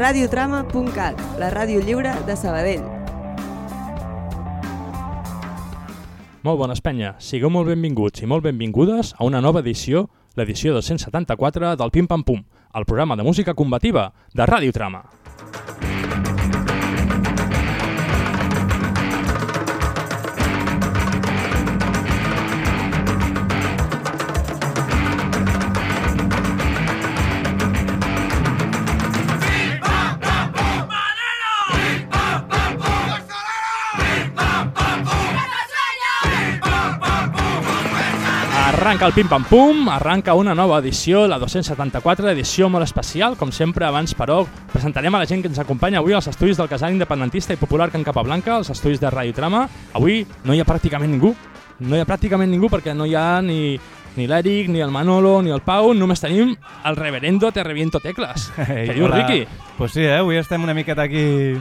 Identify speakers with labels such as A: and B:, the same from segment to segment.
A: radiotrama.cat, la ràdio lliure de Sabadell.
B: Molt bones penya, sigueu molt benvinguts i molt benvingudes a una nova edició, l'edició 274 del Pim Pam Pum, el programa de música combativa de Radiotrama. Arranca el Pim Pam Pum, arranca una nova edició, la 274, edició molt especial, com sempre, abans però presentarem a la gent que ens acompanya avui als estudis del casal independentista i popular Can Capablanca, als estudis de Radio Trama. Avui no hi ha pràcticament ningú, no hi ha pràcticament ningú perquè no hi ha ni, ni l'Eric, ni el Manolo, ni el Pau, només tenim el reverendo Te Reviento Tecles.
C: Ei,
B: Què dius,
C: hola.
B: Riqui?
C: Pues sí, eh? avui estem una miqueta aquí...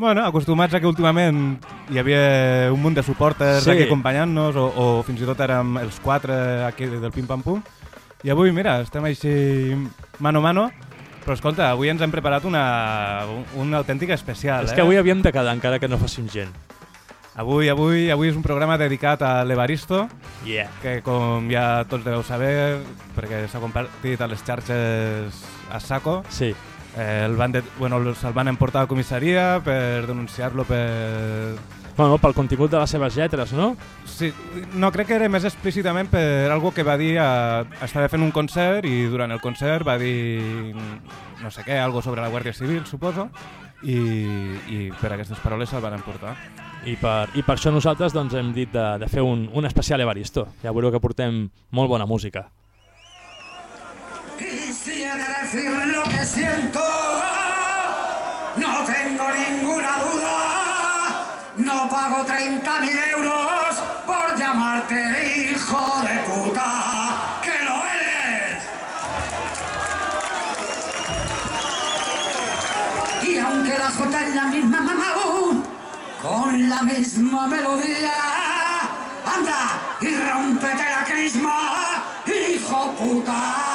C: Bueno, acostumats a que últimament hi havia un munt de suporters
B: Sí.
C: aquí acompanyant-nos o, o fins i tot érem els quatre aquí del Pim Pam Pum. I avui, mira, estem així mano a mano, però escolta, avui ens hem preparat una, una autèntica especial.
B: És
C: eh?
B: que avui havíem de quedar encara que no fossin gent.
C: avui, avui, avui és un programa dedicat a l'Evaristo,
B: Yeah.
C: que com ja tots deveu saber, perquè s'ha compartit a les xarxes a saco,
B: Sí,
C: Eh, el van de, bueno, se'l van emportar a comissaria per denunciar-lo per...
B: bueno, pel contingut de les seves lletres, no?
C: Sí, no, crec que era més explícitament per algo que va dir... A, estava fent un concert i durant el concert va dir no sé què, algo sobre la Guàrdia Civil, suposo, i, i per aquestes paroles se'l van emportar.
B: I per, I per això nosaltres doncs, hem dit de, de fer un, un especial Evaristo. Ja veureu que portem molt bona música.
D: De decir lo que siento, no tengo ninguna duda. No pago 30.000 euros por llamarte hijo de puta, que lo eres. Y aunque la jota es la misma mamá, con la misma melodía, anda y rompete la crisma, hijo puta.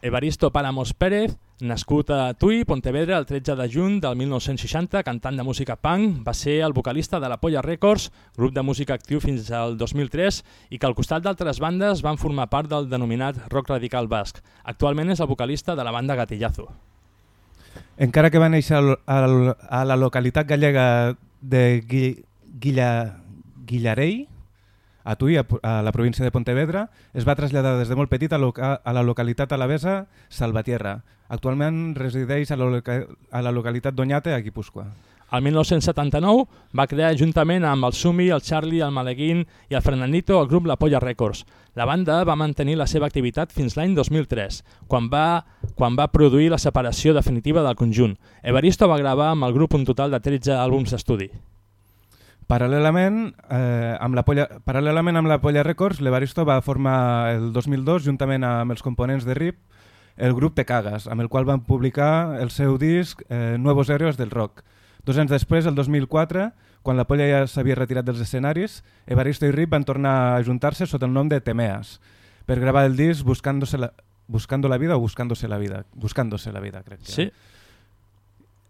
B: Evaristo Páramos Pérez, nascut a Tui, Pontevedra, el 13 de juny del 1960, cantant de música punk, va ser el vocalista de la Polla Records, grup de música actiu fins al 2003, i que al costat d'altres bandes van formar part del denominat rock radical basc. Actualment és el vocalista de la banda Gatillazo.
C: Encara que va néixer a la localitat gallega de Gui, Guilla, Guillarei, a Tui, a, a la província de Pontevedra, es va traslladar des de molt petit a, loca, a la localitat alavesa Salvatierra. Actualment resideix a la, loca, a la localitat d'Oñate, a Guipúscoa.
B: El 1979 va crear juntament amb el Sumi, el Charlie, el Maleguín i el Fernandito el grup La Polla Records. La banda va mantenir la seva activitat fins l'any 2003, quan va, quan va produir la separació definitiva del conjunt. Evaristo va gravar amb el grup un total de 13 àlbums d'estudi.
C: Paral·lelament, eh, amb la Polla, paral·lelament amb la Polla Records, l'Evaristo va formar el 2002, juntament amb els components de RIP, el grup Te Cagas, amb el qual van publicar el seu disc eh, Nuevos Héroes del Rock. Dos anys després, el 2004, quan la Polla ja s'havia retirat dels escenaris, Evaristo i RIP van tornar a ajuntar-se sota el nom de Temeas, per gravar el disc Buscándose la, Buscando la vida o Buscándose la vida? Buscándose la vida, crec que.
B: Sí?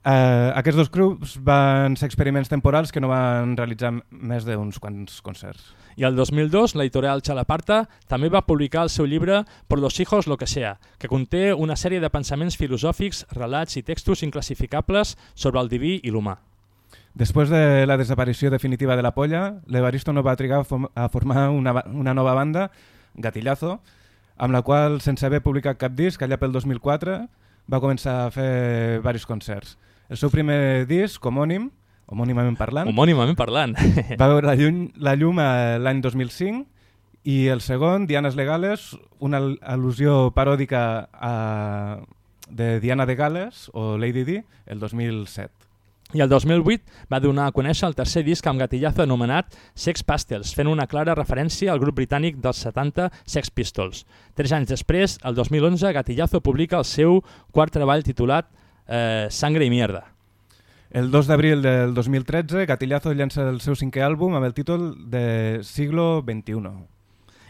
C: Eh, aquests dos grups van ser experiments temporals que no van realitzar més d'uns quants concerts.
B: I el 2002, l'editorial Chalaparta també va publicar el seu llibre Por los hijos lo que sea, que conté una sèrie de pensaments filosòfics, relats i textos inclassificables sobre el diví i l'humà.
C: Després de la desaparició definitiva de la polla, l'Evaristo no va trigar a formar una, una nova banda, Gatillazo, amb la qual, sense haver publicat cap disc, allà pel 2004, va començar a fer diversos concerts. El seu primer disc, homònim, homònimament parlant,
B: Homònimament parlant.
C: va veure la llum, la llum eh, l'any 2005 i el segon, Dianes Legales, una al- al·lusió paròdica a, de Diana de Gales o Lady Di, el 2007.
B: I el 2008 va donar a conèixer el tercer disc amb gatillazo anomenat Sex Pastels, fent una clara referència al grup britànic dels 70 Sex Pistols. Tres anys després, el 2011, Gatillazo publica el seu quart treball titulat eh, Sangre i Mierda.
C: El 2 d'abril del 2013, Gatillazo llança el seu cinquè àlbum amb el títol de Siglo XXI.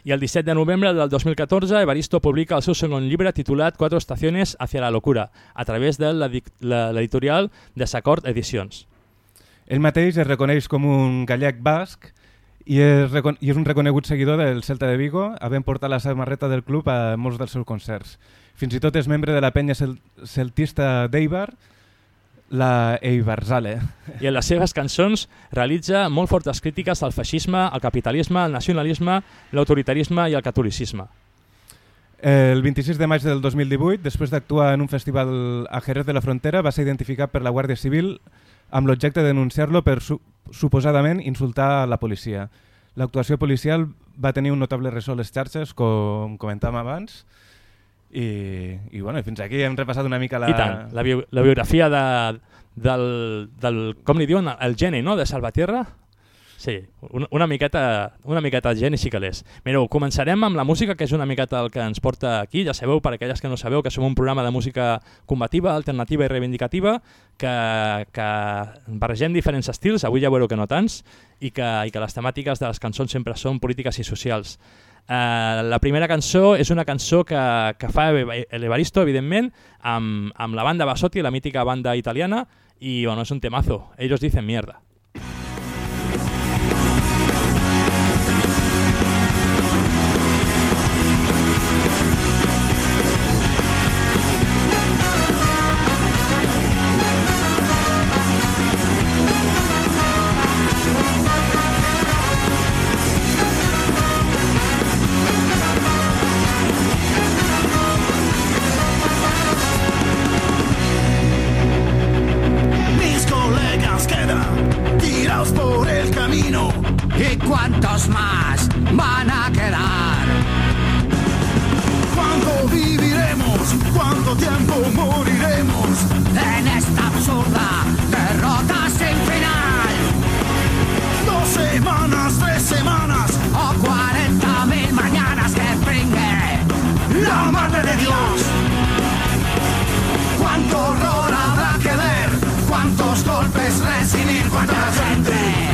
B: I el 17 de novembre del 2014, Evaristo publica el seu segon llibre titulat Cuatro estaciones hacia la locura, a través de l'editorial Desacord Edicions.
C: Ell mateix es reconeix com un gallec basc i és, i és un reconegut seguidor del Celta de Vigo, havent portat la samarreta del club a molts dels seus concerts. Fins i tot és membre de la penya cel celtista d'Eibar, la Eibarzale.
B: I en les seves cançons realitza molt fortes crítiques al feixisme, al capitalisme, al nacionalisme, l'autoritarisme i al catolicisme.
C: El 26 de maig del 2018, després d'actuar en un festival a Jerez de la Frontera, va ser identificat per la Guàrdia Civil amb l'objecte de denunciar-lo per su suposadament insultar la policia. L'actuació policial va tenir un notable ressò a les xarxes, com comentàvem abans, i, i bueno, fins aquí hem repassat una mica la...
B: I tant, la, bio la biografia de, del, del, com li diuen, el geni, no?, de Salvatierra. Sí, una, una miqueta, una miqueta el geni sí que l'és. Mireu, començarem amb la música, que és una miqueta el que ens porta aquí. Ja sabeu, per aquelles que no sabeu, que som un programa de música combativa, alternativa i reivindicativa, que, que barregem diferents estils, avui ja veureu que no tants, i que, i que les temàtiques de les cançons sempre són polítiques i socials. Uh, la primera cançó és una cançó que, que fa l'Evaristo, evidentment, amb, amb la banda Basotti, la mítica banda italiana, i bueno, és un temazo. Ellos dicen mierda.
E: ¿Cuánto tiempo moriremos?
D: En esta absurda derrota sin final.
E: Dos semanas, tres semanas.
D: O 40 mil mañanas que pringue
E: La madre de Dios.
D: ¿Cuánto horror habrá que ver? ¿Cuántos golpes recibir? ¿Cuánta gente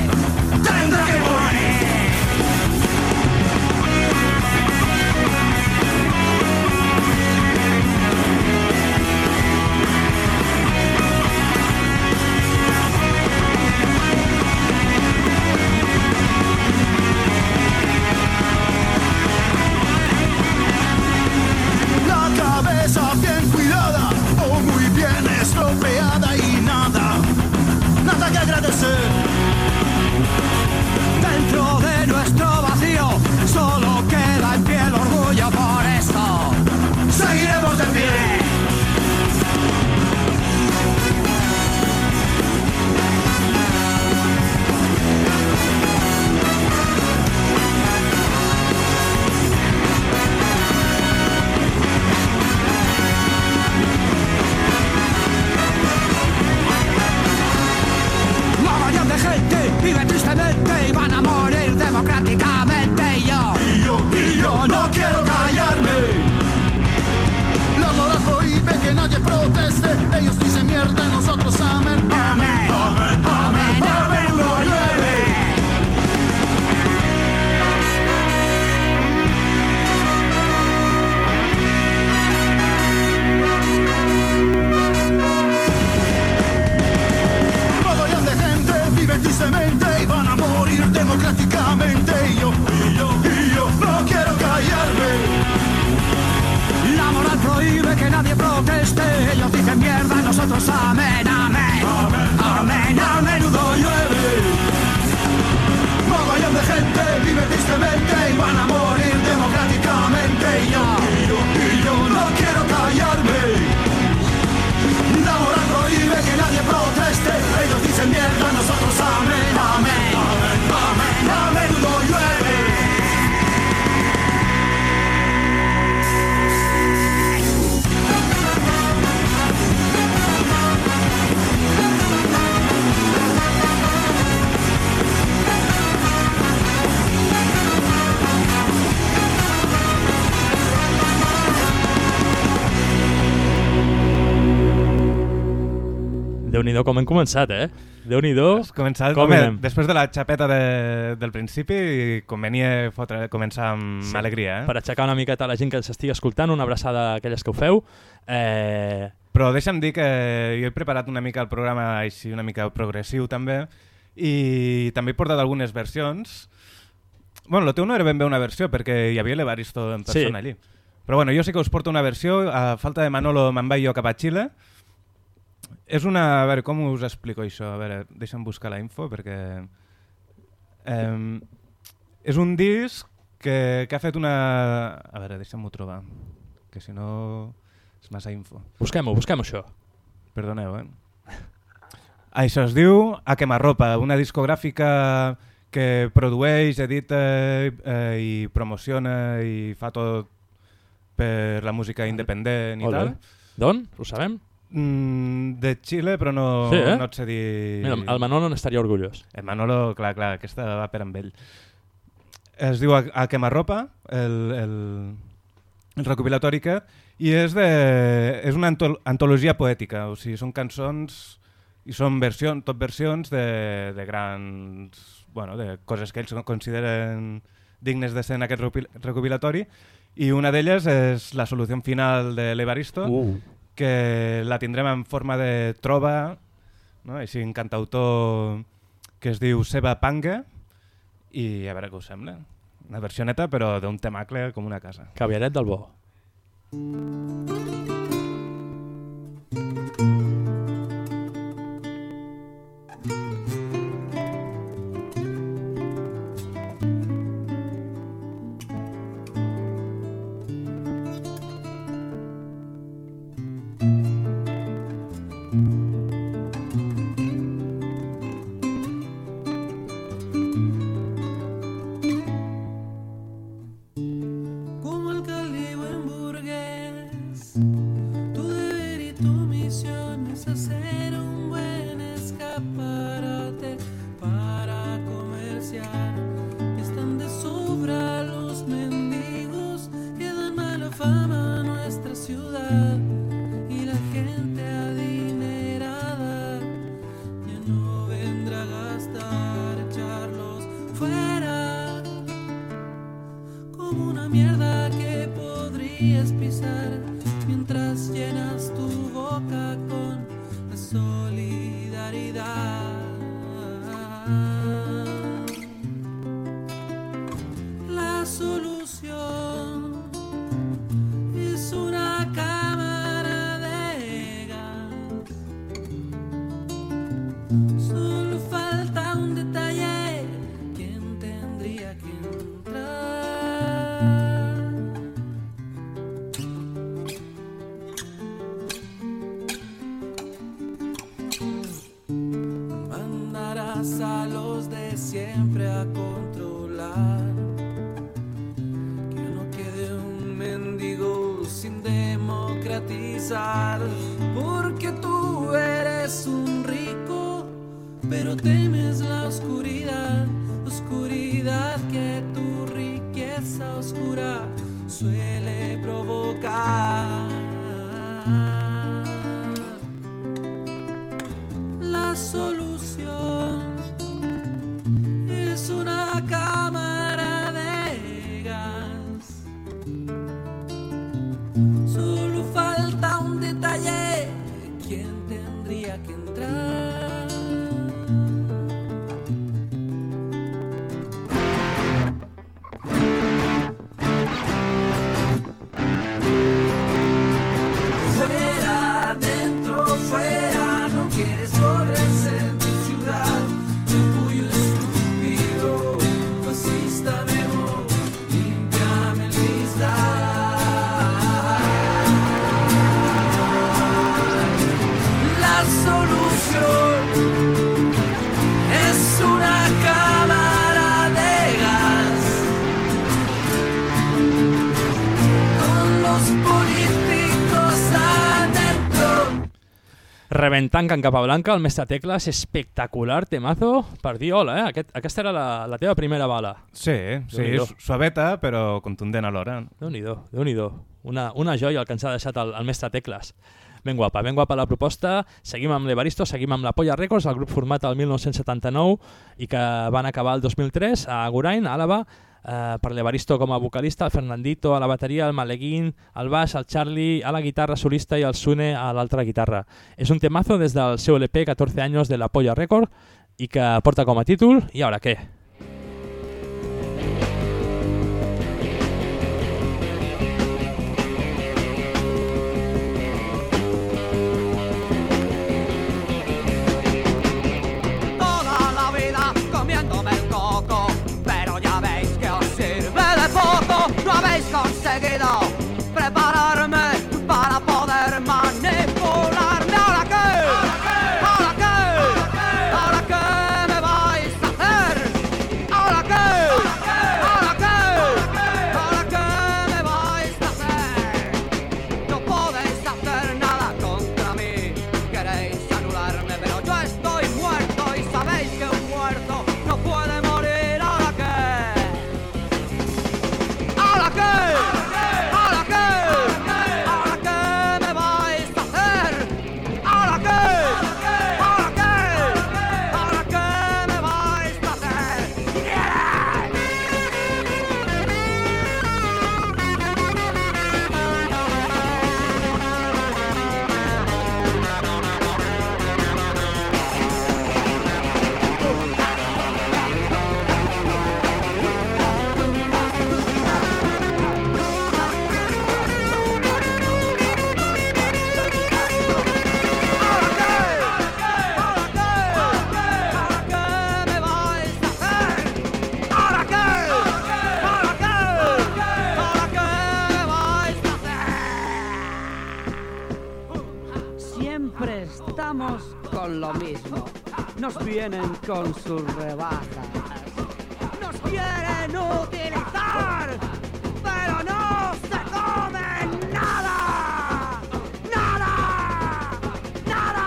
B: com hem començat, eh? Déu-n'hi-do.
C: Començat,
B: Com
C: home,
B: anem?
C: després de la xapeta de, del principi, convenia fotre, començar amb
B: Sí.
C: alegria. Eh?
B: Per aixecar una miqueta la gent que ens estigui escoltant, una abraçada a aquelles que ho feu. Eh,
C: Però deixa'm dir que jo he preparat una mica el programa així, una mica progressiu també, i també he portat algunes versions. Bueno, el teu no era ben bé una versió, perquè hi havia l'Evaristo en persona
B: Sí.
C: allí. Però bueno, jo sí que us porto una versió, a falta de Manolo me'n vaig jo cap a Xile. És una... A veure, com us explico això? A veure, deixa'm buscar la info, perquè... Eh, és un disc que, que ha fet una... A veure, deixa'm-ho trobar, que si no és massa info.
B: busquem-ho, busquem això.
C: Perdoneu, eh? Això es diu A Quemarropa, una discogràfica que produeix, edita eh, i promociona i fa tot per la música independent i tal.
B: D'on? Ho sabem?
C: Mm, de Xile, però no,
B: Sí, eh?
C: no et sé dir...
B: Mira, el Manolo n'estaria orgullós.
C: El Manolo, clar, clar, aquesta va per amb ell. Es diu A, a Quemarropa, el, el, el recopilatori aquest, i és, de, és una antol antologia poètica, o sigui, són cançons i són versions, tot versions de, de grans, bueno, de coses que ells consideren dignes de ser en aquest recopilatori, i una d'elles és la solució final de l'Evaristo,
B: Uh.
C: Que la tindrem en forma de trova, no? així un cantautor que es diu Seba Panga, i a veure què us sembla. Una versió neta, però d'un temacle com una casa.
B: Caviaret del bo.
F: Como
B: Reventant Can Capablanca, el mestre Tecles, espectacular, temazo, per dir hola, eh? Aquest, aquesta era la, la teva primera bala.
C: Sí, sí, suaveta, però contundent alhora.
B: Déu-n'hi-do, déu nhi déu una, una joia el que ens ha deixat el, el mestre Tecles.
G: ben guapa, ben guapa la proposta. Seguim amb l'Evaristo, seguim amb la Polla Records, el grup format el 1979 i que van acabar el 2003 a Agurain, a Àlava, eh, per l'Evaristo com a vocalista, el Fernandito a la bateria, el Maleguín, el baix, el Charlie a la guitarra solista i el Sune a l'altra guitarra. És un temazo des del seu LP 14 anys de la Polla Record i que porta com a títol I ara què?
D: Con sus rebajas.
H: Nos quieren utilizar, pero no se comen nada. Nada. Nada.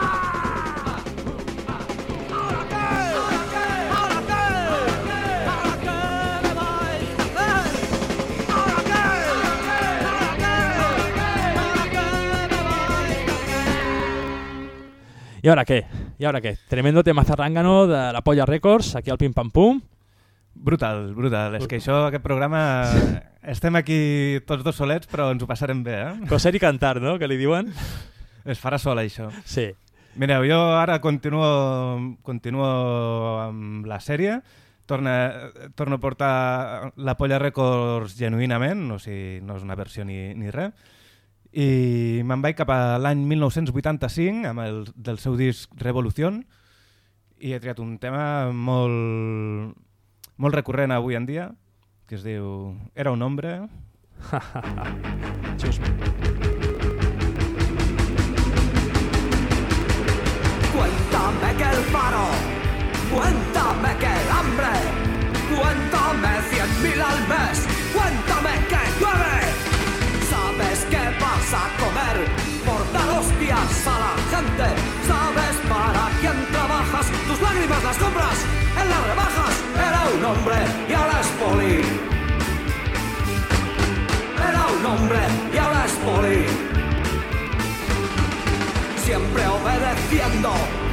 H: ¿Ahora qué? ¿Ahora qué? ¿Ahora qué me vais a? ¿Ahora qué? ¿Ahora qué? ¿Ahora qué me vais a hacer?
G: I ara què? I ara què? Tremendo tema zarrangano de la Polla Records, aquí al Pim Pam Pum.
C: Brutal, brutal. És que això, aquest programa, estem aquí tots dos solets, però ens ho passarem bé, eh?
G: Coser i cantar, no?, que li diuen.
C: Es farà sola, això.
G: Sí.
C: Mireu, jo ara continuo, continuo amb la sèrie, torna, torno a portar la Polla Records genuïnament, o sigui, no és una versió ni, ni res, i me'n vaig cap a l'any 1985 amb el del seu disc Revolución i he triat un tema molt, molt recurrent avui en dia que es diu Era un hombre
G: Just.
H: Cuéntame que el paro, cuéntame que el hambre, cuéntame cien mil al mes, cuéntame Tus lágrimas las compras en las rebajas. Era un hombre y ahora es poli. Era un hombre y ahora es poli siempre obedeciendo,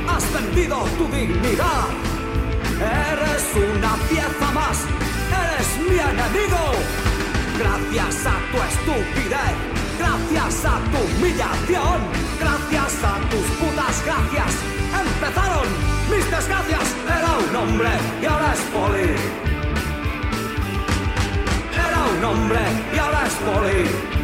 H: has vendido tu dignidad. Eres una pieza más, eres mi enemigo. Gracias a tu estupidez, gracias a tu humillación, Hombre y ahora es poli. Era un hombre y ahora es poli.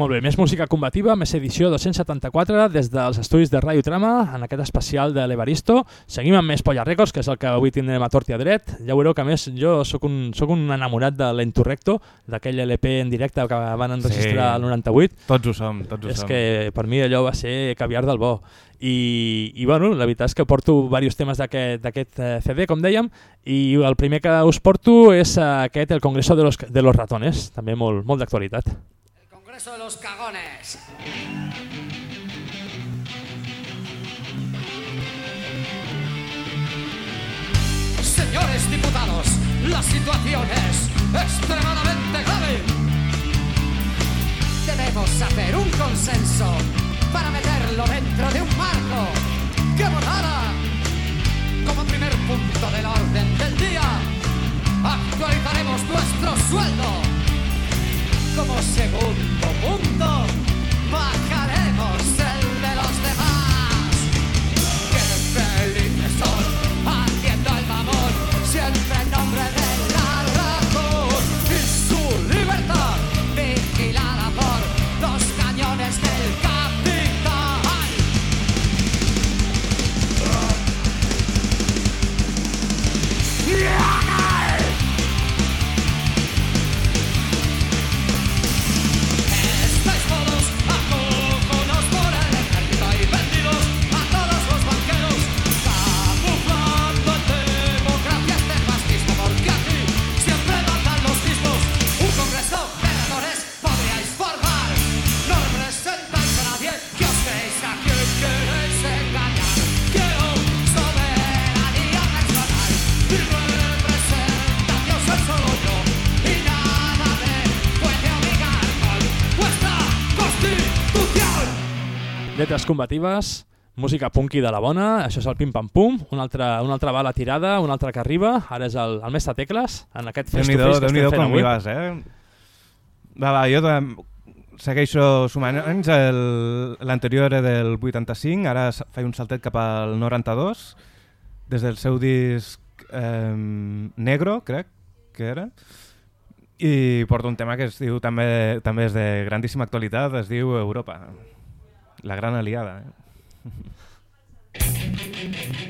B: Molt bé, més música combativa, més edició 274 des dels estudis de Ràdio Trama, en aquest especial de l'Evaristo. Seguim amb més Polla Records, que és el que avui tindrem a tort i a dret. Ja veureu que més jo sóc un, sóc un enamorat de l'Enturrecto, d'aquell LP en directe que van enregistrar
D: Sí.
B: el 98.
D: Tots ho som, tots ho
B: És
D: som.
B: que per mi allò va ser caviar del bo. I, i bueno, la veritat és que porto diversos temes d'aquest eh, CD, com dèiem, i el primer que us porto és aquest, el Congreso de los, de los Ratones, també molt, molt d'actualitat.
G: Congreso de los Cagones. Señores diputados, la situación es extremadamente grave. Debemos hacer un consenso para meterlo dentro de un marco
B: Lletres combatives, música punky de la bona, això és el Pim Pam Pum, una altra, una altra bala tirada, una altra que arriba, ara és el, el mestre Tecles, en aquest face to face que estem fent avui.
D: vas, eh? Va, va, jo de, segueixo sumant anys, el- l'anterior era del 85, ara faig un saltet cap al 92, des del seu disc eh, Negro, crec que era, i porto un tema que es diu també, també és de grandíssima actualitat, es diu Europa, la gran aliada. Eh?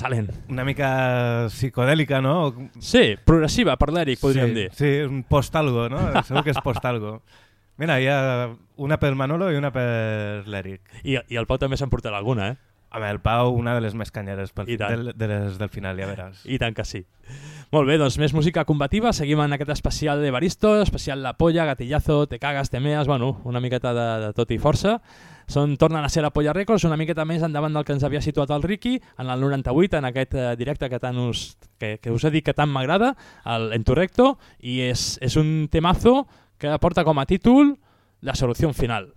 B: Excel·lent.
C: Una mica psicodèlica, no?
B: Sí, progressiva per l'Eric, podríem
C: sí,
B: dir.
C: Sí, un post-algo, no? Segur que és post-algo. Mira, hi ha una pel Manolo i una per l'Eric.
B: I, I el Pau també s'ha portat alguna, eh?
C: Home, el Pau, una de les més canyeres pel, del, de les del final, ja veràs.
B: I tant que sí. Molt bé, doncs més música combativa. Seguim en aquest especial de Baristo, especial La Polla, Gatillazo, Te cagas, te meas, bueno, una miqueta de, de tot i força. Són, tornen a ser la Polla Records, una miqueta més endavant del que ens havia situat el Ricky, en el 98, en aquest eh, directe que, tant us, que, que us he dit que tant m'agrada, el Enturrecto, i és, és un temazo que porta com a títol La solució final.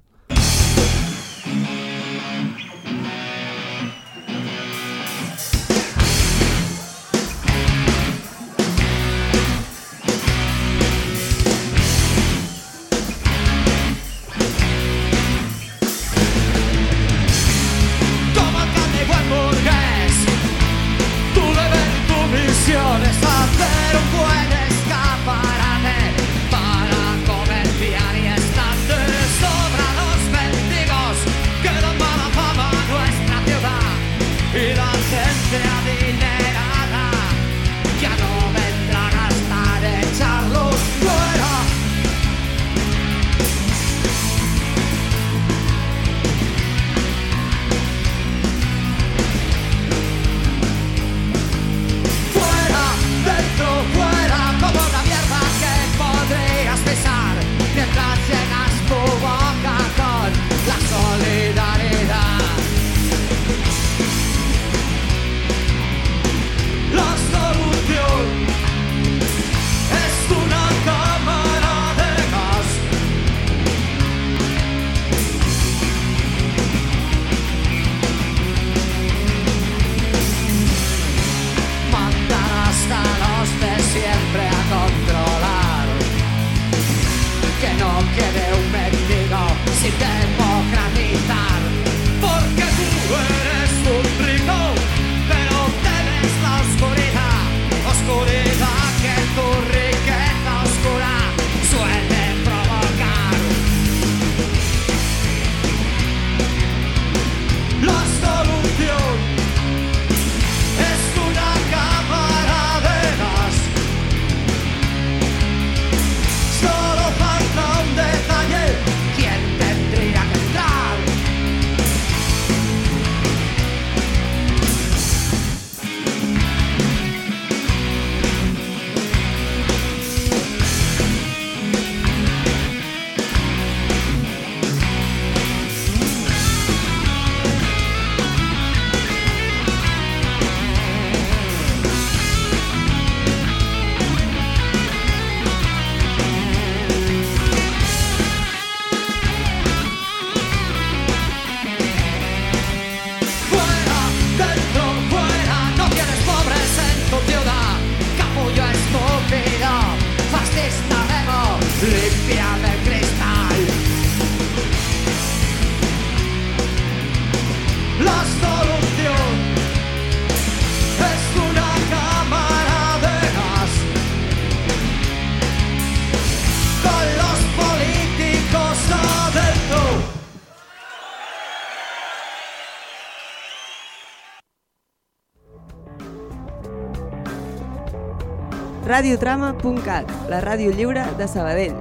A: radiotrama.cat, la ràdio lliure de Sabadell.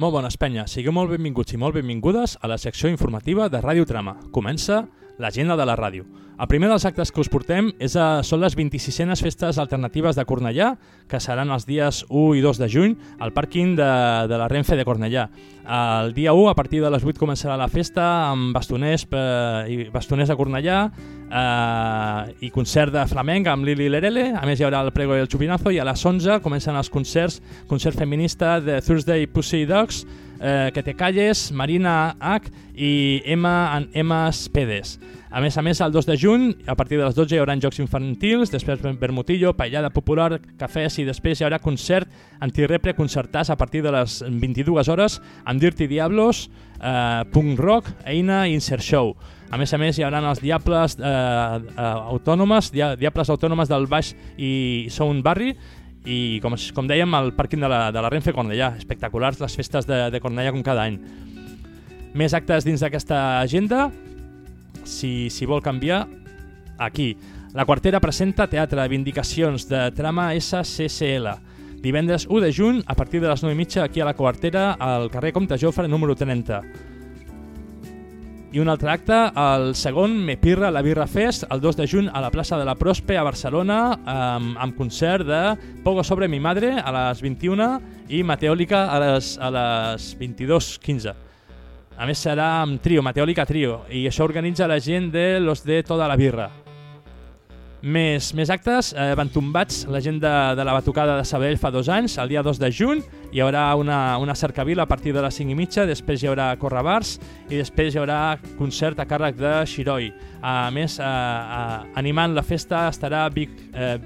B: Molt bones, penya. Sigueu molt benvinguts i molt benvingudes a la secció informativa de Ràdio Trama. Comença l'agenda de la ràdio. El primer dels actes que us portem és a, són les 26enes festes alternatives de Cornellà, que seran els dies 1 i 2 de juny al pàrquing de, de la Renfe de Cornellà. El dia 1, a partir de les 8, començarà la festa amb bastoners, eh, bastoners de Cornellà eh, i concert de flamenc amb Lili Lerele. A més, hi haurà el prego i el chupinazo i a les 11 comencen els concerts, concert feminista de Thursday Pussy Dogs, eh, Que te calles, Marina H i Emma and Emma's Pedes. A més a més, el 2 de juny, a partir de les 12 hi haurà jocs infantils, després vermutillo, paellada popular, cafès i després hi haurà concert antirepre concertats a partir de les 22 hores amb Dirty Diablos, eh, Punk Rock, Eina i Insert Show. A més a més, hi haurà els Diables eh, eh, autònomes, dia, Diables autònomes del Baix i Sound Barri, i com, com dèiem, al pàrquing de la, de la Renfe Cornellà. Espectaculars les festes de, de Cornellà com cada any. Més actes dins d'aquesta agenda, si, si vol canviar, aquí. La quartera presenta Teatre Vindicacions de Trama SCCL. Divendres 1 de juny, a partir de les 9 i mitja, aquí a la quartera, al carrer Comte Jofre, número 30. I un altre acte, el segon, Me Pirra, la Birra Fest, el 2 de juny a la plaça de la Prospe a Barcelona, amb, amb concert de Pogo sobre mi madre a les 21 i Mateòlica a les, a les 22.15. A més serà amb trio, Mateòlica Trio, i això organitza la gent de Los de Toda la Birra. Més, més actes, eh, van tombats la gent de, de la batucada de Sabadell fa dos anys, el dia 2 de juny, hi haurà una, una cercavila a partir de les 5 i mitja, després hi haurà correbars i després hi haurà concert a càrrec de Xiroi. A més, eh, eh, animant la festa estarà Big, eh,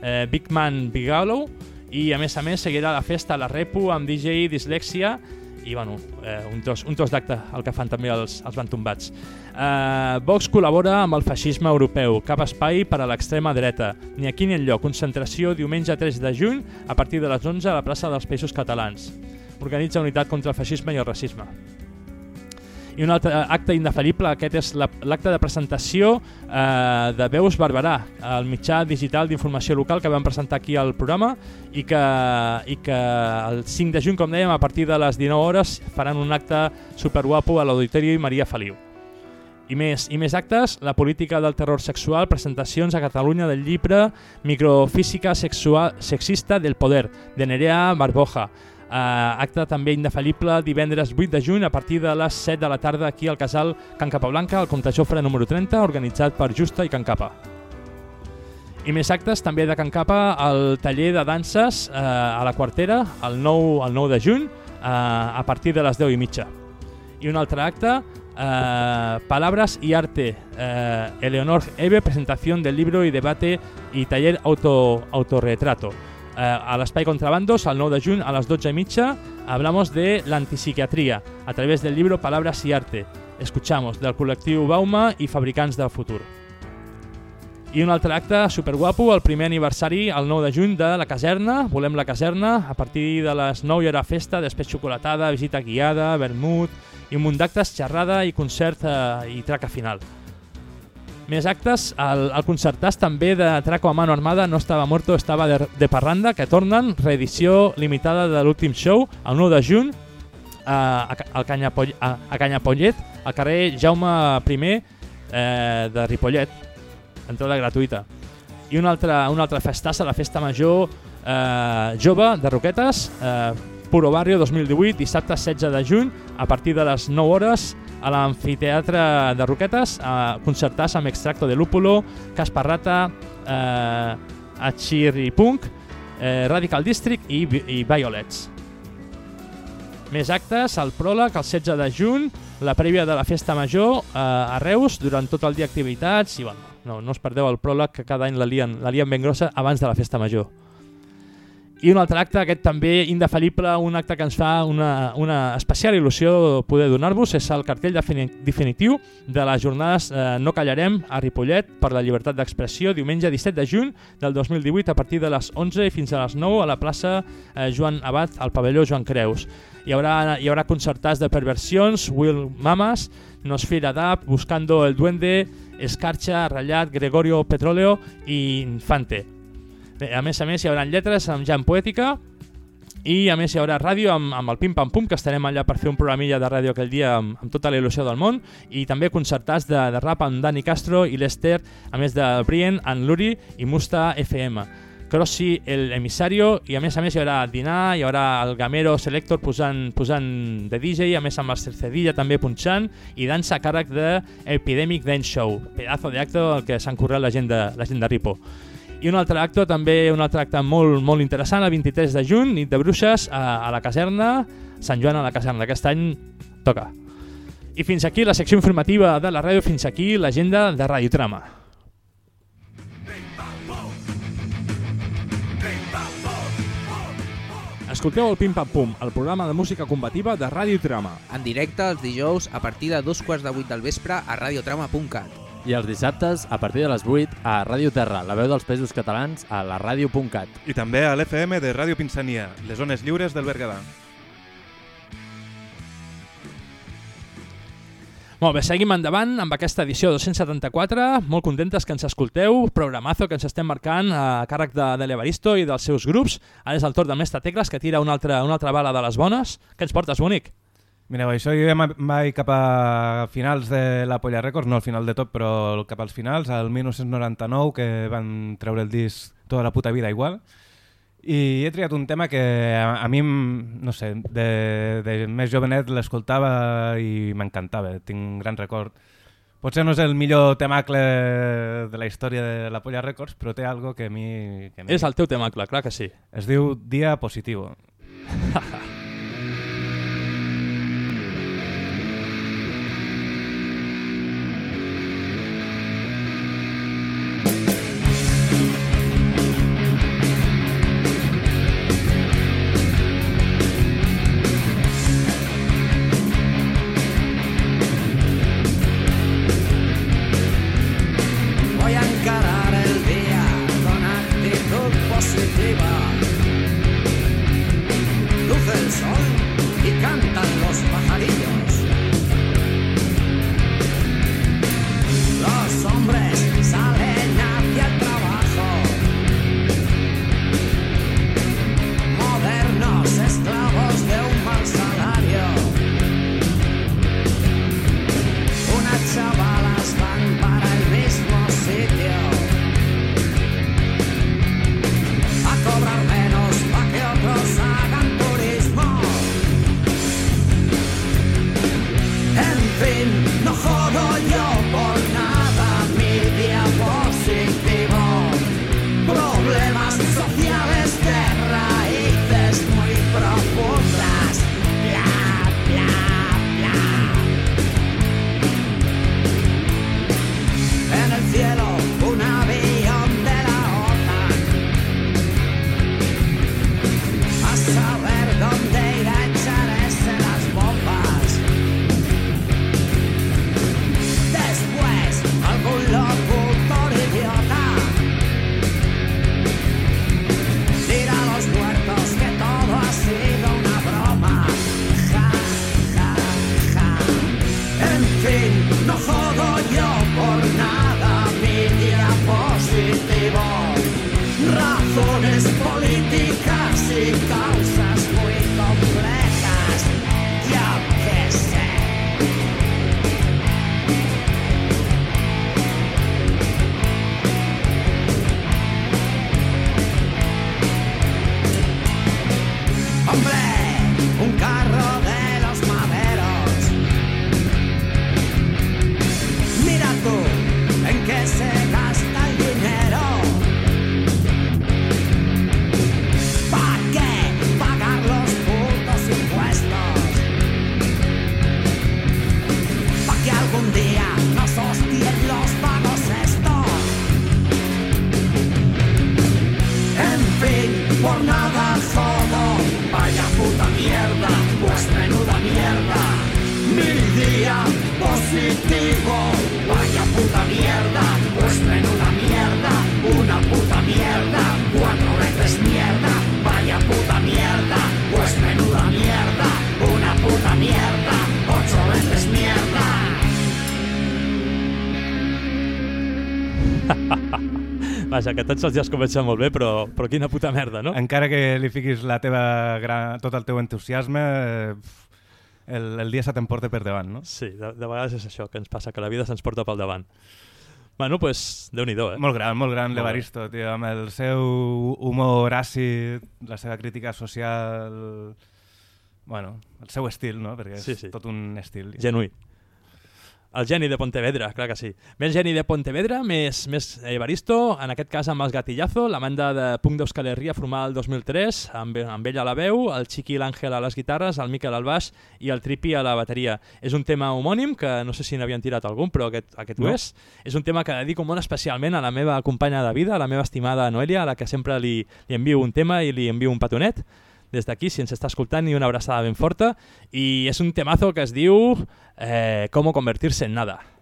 B: eh, Big Man Bigalo i a més a més seguirà la festa a la Repu amb DJ Dislexia i bueno, eh, un tros, un tros d'acte el que fan també els, els bantombats. Eh, Vox col·labora amb el feixisme europeu, cap espai per a l'extrema dreta, ni aquí ni enlloc, concentració diumenge 3 de juny a partir de les 11 a la plaça dels Països Catalans. Organitza Unitat contra el Feixisme i el Racisme. I un altre acte indefallible, aquest és la- l'acte de presentació eh, de Veus Barberà, el mitjà digital d'informació local que vam presentar aquí al programa i que, i que el 5 de juny, com dèiem, a partir de les 19 hores faran un acte superguapo a l'Auditori Maria Feliu. I més, I més actes, la política del terror sexual, presentacions a Catalunya del llibre Microfísica sexual, sexista del poder, de Nerea Barboja. Uh, acte també indefallible divendres 8 de juny a partir de les 7 de la tarda aquí al casal Can Capablanca, al Comte Jofre número 30, organitzat per Justa i Can Capa. I més actes també de Can Capa, el taller de danses eh, a la quartera, el 9, el 9 de juny, eh, a partir de les 10 i mitja. I un altre acte, eh, Palabras y Arte, eh, Eleonor Eve, presentación del libro y debate y taller auto, autorretrato. Eh, a l'espai Contrabandos, el 9 de juny, a les 12 i mitja, hablamos de la antipsiquiatría a través del libro Palabras y Arte. Escuchamos, del col·lectiu Bauma i Fabricants del Futur. I un altre acte superguapo, el primer aniversari, el 9 de juny, de la caserna. Volem la caserna. A partir de les 9 hi haurà festa, després xocolatada, visita guiada, vermut i un munt d'actes, xerrada i concert eh, i traca final. Més actes, el, el concertàs també de Traco a mano armada no estava muerto, estava de, de parranda, que tornen, reedició limitada de l'últim show, el 9 de juny, a, a, a, Canyapoll, a, a Canyapollet, al carrer Jaume I eh, de Ripollet, entrada gratuïta. I una altra, una altra festassa, la festa major eh, jove de Roquetes, eh, Puro Barrio 2018, dissabte 16 de juny, a partir de les 9 hores, a l'amfiteatre de Roquetes, a concertars amb Extracto de Lúpulo, Casparrata, eh, Achiri Punk, eh, Radical District i, i Violets. Més actes, el pròleg el 16 de juny, la prèvia de la festa major eh, a Reus, durant tot el dia activitats i bueno, no, no us perdeu el pròleg que cada any la lien, la lien ben grossa abans de la festa major. I un altre acte, aquest també indefallible, un acte que ens fa una, una especial il·lusió poder donar-vos, és el cartell defini definitiu de les jornades eh, No callarem a Ripollet per la llibertat d'expressió, diumenge 17 de juny del 2018 a partir de les 11 fins a les 9 a la plaça eh, Joan Abad, al pavelló Joan Creus. Hi haurà, hi haurà concertats de perversions, Will Mamas, Nosfira Dab, Buscando el Duende, Escarcha, Rallat, Gregorio Petróleo i Infante. A més a més hi haurà lletres amb jam poètica i a més hi haurà ràdio amb, amb el Pim Pam Pum, que estarem allà per fer un programilla de ràdio aquell dia amb, amb tota la il·lusió del món i també concertats de, de rap amb Dani Castro i Lester, a més de Brian, en Luri i Musta FM. Crossi, el emissario, i a més a més hi haurà dinar, hi haurà el Gamero Selector posant, posant de DJ, a més amb el Cercedilla també punxant, i dansa a càrrec de Epidemic Dance Show. Pedazo de acte el que s'han currat la gent de, la gent de Ripo. I un altre acte, també un altre acte molt, molt interessant, el 23 de juny, nit de bruixes, a, a la caserna, Sant Joan a la caserna. Aquest any toca. I fins aquí la secció informativa de la ràdio, fins aquí l'agenda de Radiotrama. Escolteu el Pim Pam Pum, el programa de música combativa de Radiotrama.
I: En directe els dijous a partir de dos quarts de vuit del vespre a radiotrama.cat.
J: I els dissabtes, a partir de les 8, a Ràdio Terra, la veu dels països catalans, a la ràdio.cat.
C: I també a l'FM de Ràdio Pinsania, les zones lliures del Berguedà.
B: Molt bé, seguim endavant amb aquesta edició 274. Molt contentes que ens escolteu. Programazo que ens estem marcant a càrrec de, de l'Evaristo i dels seus grups. Ara és el torn del mestre Tecles que tira una altra, una altra bala de les bones. Què ens portes, bonic?
D: Mireu, això jo ja vaig cap a finals de la Polla Records, no al final de tot, però cap als finals, al 1999, que van treure el disc Tota la puta vida igual. I he triat un tema que a, a mi, no sé, de, de més jovenet l'escoltava i m'encantava, tinc un gran record. Potser no és el millor temacle de la història de la Polla Records, però té algo que a mi... Que a mi
B: És el teu temacle, clar que sí.
D: Es diu Dia Positivo.
B: Vaja, que tots els dies comencen molt bé, però, però quina puta merda, no?
D: Encara que li fiquis la teva gran, tot el teu entusiasme, eh, el, el dia se t'emporta per davant, no?
B: Sí, de, de vegades és això que ens passa, que la vida se'ns porta pel davant. Bueno, doncs, pues, déu-n'hi-do, eh?
D: Molt gran, molt gran l'Evaristo, tio, amb el seu humor àcid, la seva crítica social... Bueno, el seu estil, no? Perquè és
B: Sí, sí.
D: tot un estil.
B: Genuí. El geni de Pontevedra, clar que sí. Més geni de Pontevedra, més, més Evaristo, en aquest cas amb els Gatillazo, la banda de punk d'Euskal Herria formada el 2003, amb, amb ell a la veu, el Chiqui i l'Àngel a les guitarres, el Miquel al baix i el Tripi a la bateria. És un tema homònim, que no sé si n'havien tirat algun, però aquest, aquest
D: No.
B: ho és. És un tema que dedico molt especialment a la meva companya de vida, a la meva estimada Noelia, a la que sempre li, li envio un tema i li envio un petonet des d'aquí, si ens està escoltant, i una abraçada ben forta. I és un temazo que es diu eh, Cómo convertirse en nada.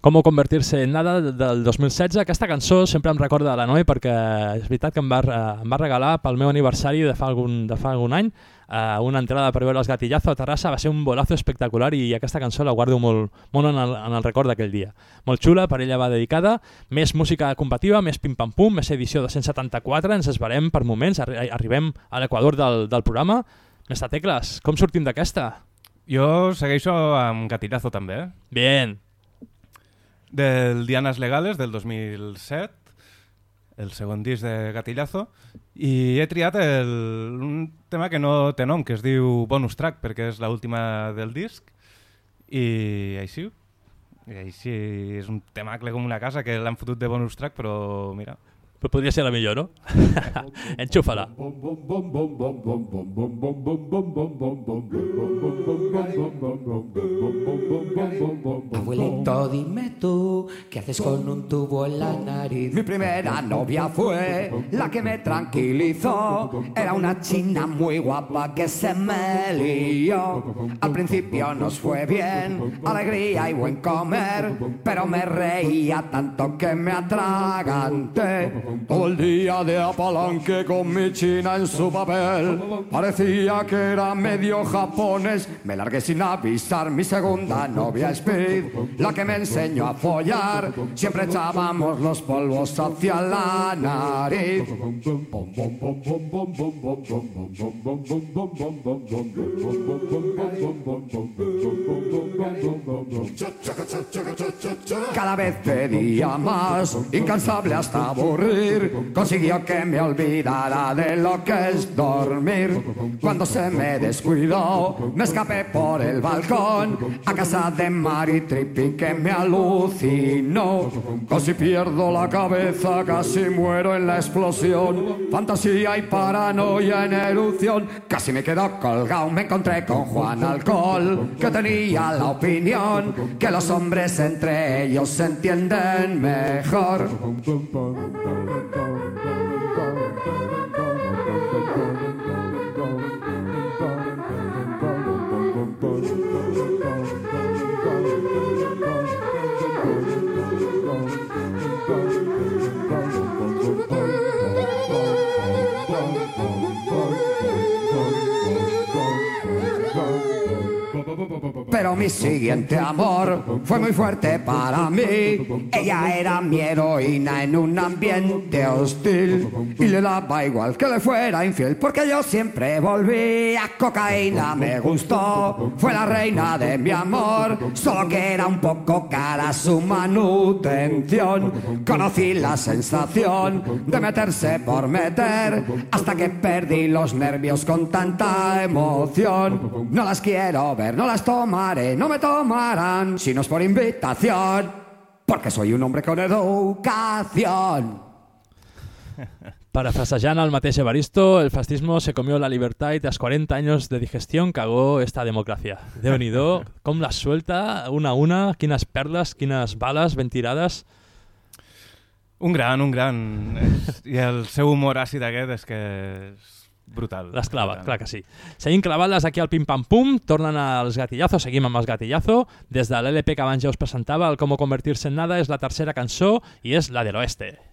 B: Com convertir-se en nada del 2016. Aquesta cançó sempre em recorda la Noe perquè és veritat que em va, eh, em va regalar pel meu aniversari de fa algun, de fa algun any eh, una entrada per veure els Gatillazo a Terrassa, va ser un bolazo espectacular i aquesta cançó la guardo molt, molt en, el, en el record d'aquell dia. Molt xula, per ella va dedicada, més música combativa, més pim-pam-pum, més edició 274, ens esbarem per moments, arri arribem a l'equador del, del programa. Mestre Tecles, com sortim d'aquesta?
C: Jo segueixo amb Gatillazo també.
B: Bien.
C: Del Dianas Legales, del 2007, el segon disc de Gatillazo, i he triat el, un tema que no té nom, que es diu Bonus Track, perquè és l'última del disc, i així, i així és un temacle com una casa que l'han fotut de bonus track, però mira...
B: Però podria ser la millor, no? Enxufa-la.
K: Abuelito, dime tú, ¿qué haces con un tubo en la nariz? Mi primera novia fue la que me tranquilizó. Era una china muy guapa que se me lió. Al principio nos fue bien, alegría y buen comer, pero me reía tanto que me atraganté. Todo el día de apalanque con mi china en su papel. Parecía que era medio japonés. Me largué sin avisar mi segunda novia Speed, la que me enseñó a follar. Siempre echábamos los polvos hacia la nariz. Cada vez pedía más, incansable hasta aburrir. Consiguió que me olvidara de lo que es dormir. Cuando se me descuidó, me escapé por el balcón a casa de Mari Trippi que me alucinó. Casi pierdo la cabeza, casi muero en la explosión. Fantasía y paranoia en erupción. Casi me quedo colgado, me encontré con Juan Alcohol, que tenía la opinión que los hombres entre ellos se entienden mejor. Pero mi siguiente amor fue muy fuerte para mí. Ella era mi heroína en un ambiente hostil. Y le daba igual que le fuera infiel, porque yo siempre volví a cocaína. Me gustó, fue la reina de mi amor. Solo que era un poco cara su manutención. Conocí la sensación de meterse por meter, hasta que perdí los nervios con tanta emoción. No las quiero ver, no las tomaré, no me tomarán si no es por invitación, porque soy un hombre con educación.
B: Parafrasejant el mateix Evaristo, el fascismo se comió la libertad y tras 40 años de digestión cagó esta democracia. Déu-n'hi-do, com la suelta una a una, quines perles, quines bales ben tirades.
C: Un gran, un gran. I el seu humor àcid aquest és que és brutal.
B: Les clava, clar que sí. Seguim clavant-les aquí al pim-pam-pum, tornen als gatillazos, seguim amb els gatillazo. Des de l'LP que abans ja us presentava, el Cómo convertirse en nada és la tercera cançó i és la de l'oeste.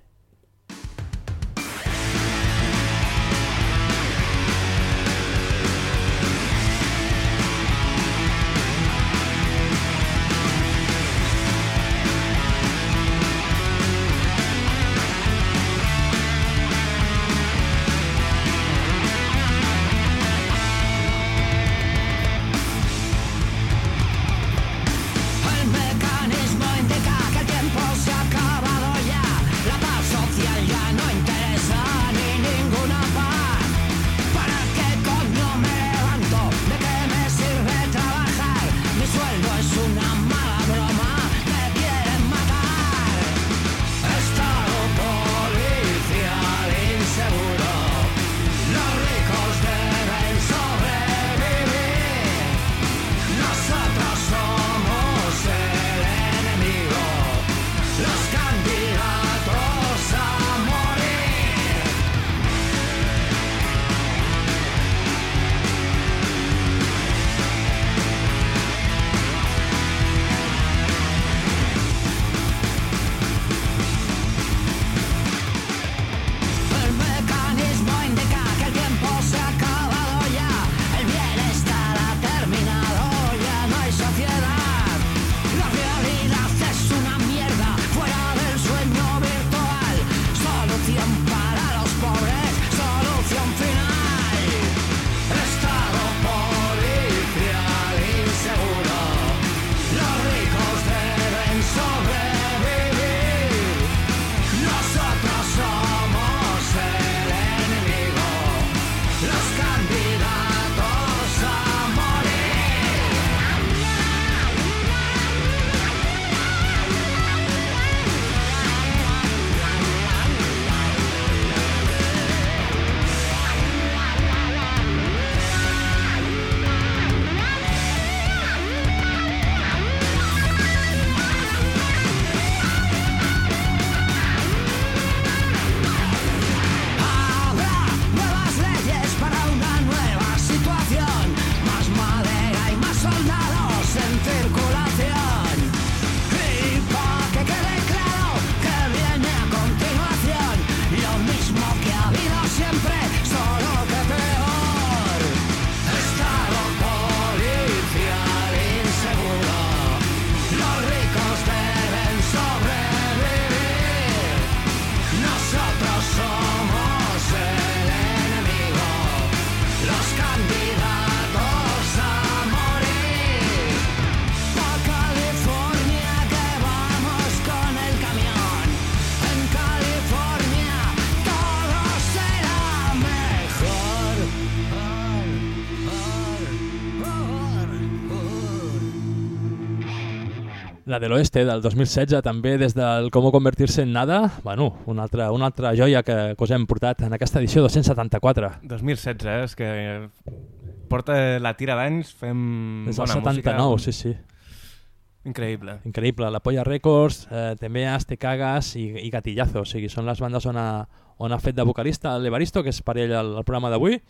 L: La
B: de l'Oeste del 2016 també des del Com convertir-se en nada, bueno, una altra, una altra joia que, que us hem portat en aquesta edició 274.
C: 2016, eh? és que porta la tira d'anys fem
B: Des
C: bona
B: 79,
C: música.
B: sí, sí.
C: Increïble.
B: Increïble. La Polla Records, eh, també Te Cagas i, i Gatillazo, o sigui, són les bandes on ha, on ha fet de vocalista l'Evaristo, que és per ell el, el programa d'avui.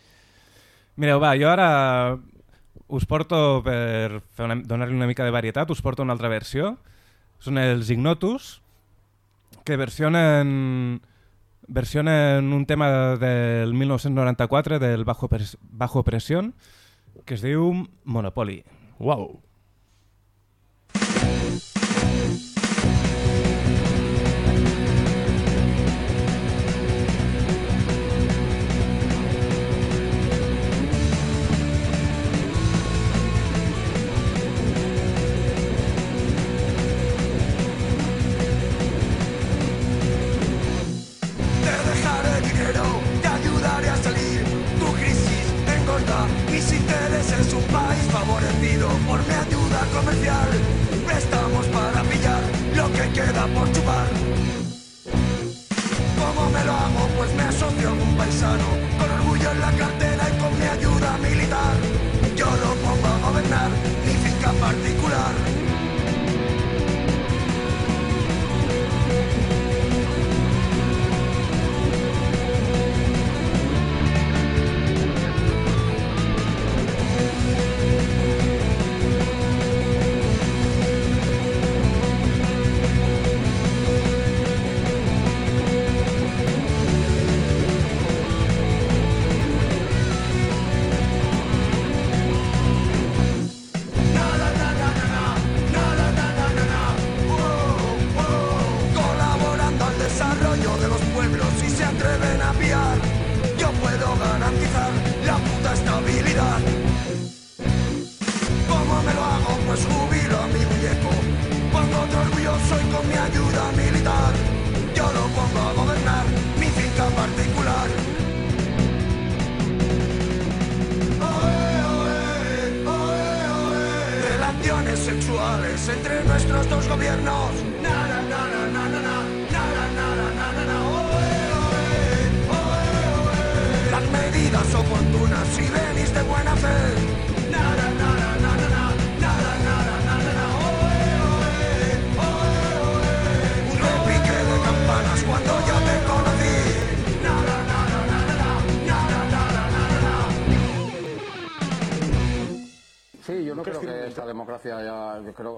C: Mireu, va, jo ara us porto, per donar-li una mica de varietat, us porto una altra versió. Són els Ignotus, que versionen, versionen un tema del 1994 del Bajo, Pres Bajo Presión, que es diu Monopoly.
B: Wow.
L: Intereses un país favorecido por mi ayuda comercial. Prestamos para pillar lo que queda por chupar. ¿Cómo me lo hago? Pues me asocio con un paisano, con orgullo en la cartera y con mi ayuda militar. Yo lo pongo a gobernar, mi finca particular.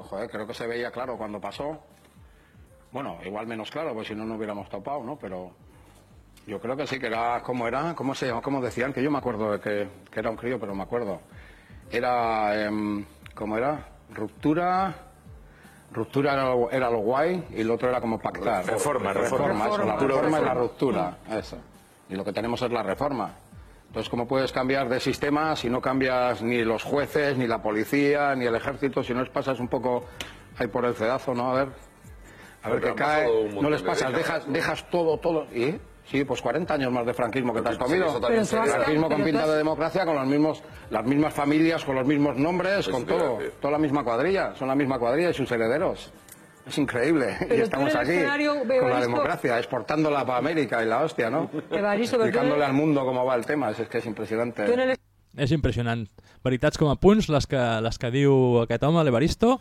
M: Joder, creo que se veía claro cuando pasó. Bueno, igual menos claro, pues si no, no hubiéramos topado, ¿no? Pero yo creo que sí, que era como era, ¿cómo se llama? ¿Cómo decían? Que yo me acuerdo de que, que era un crío, pero me acuerdo. Era, em, ¿cómo era? Ruptura, ruptura era lo, era lo guay y lo otro era como pactar.
G: Reforma, reforma.
M: eso, la reforma y la
G: reforma.
M: ruptura, eso. Y lo que tenemos es la reforma. Entonces, ¿cómo puedes cambiar de sistema si no cambias ni los jueces, ni la policía, ni el ejército? Si no les pasas un poco ahí por el cedazo, ¿no? A ver, a ver qué cae. No les pasas, dejas, dejas todo, todo. ¿Y? Sí, pues 40 años más de franquismo que te has comido.
G: Pero
M: franquismo con pinta de democracia, con los mismos, las mismas familias, con los mismos nombres,
G: Eso
M: con todo.
G: decir.
M: Toda la misma cuadrilla, son la misma cuadrilla y sus herederos. Es increíble.
N: Pero
M: y estamos aquí con la democracia, exportándola para América y la hostia, ¿no?
N: Evaristo,
M: Explicándole al mundo cómo va el tema, es, es que es impresionante.
N: El
B: És impressionant. Veritats com a punts, les que, les que diu aquest home, l'Evaristo.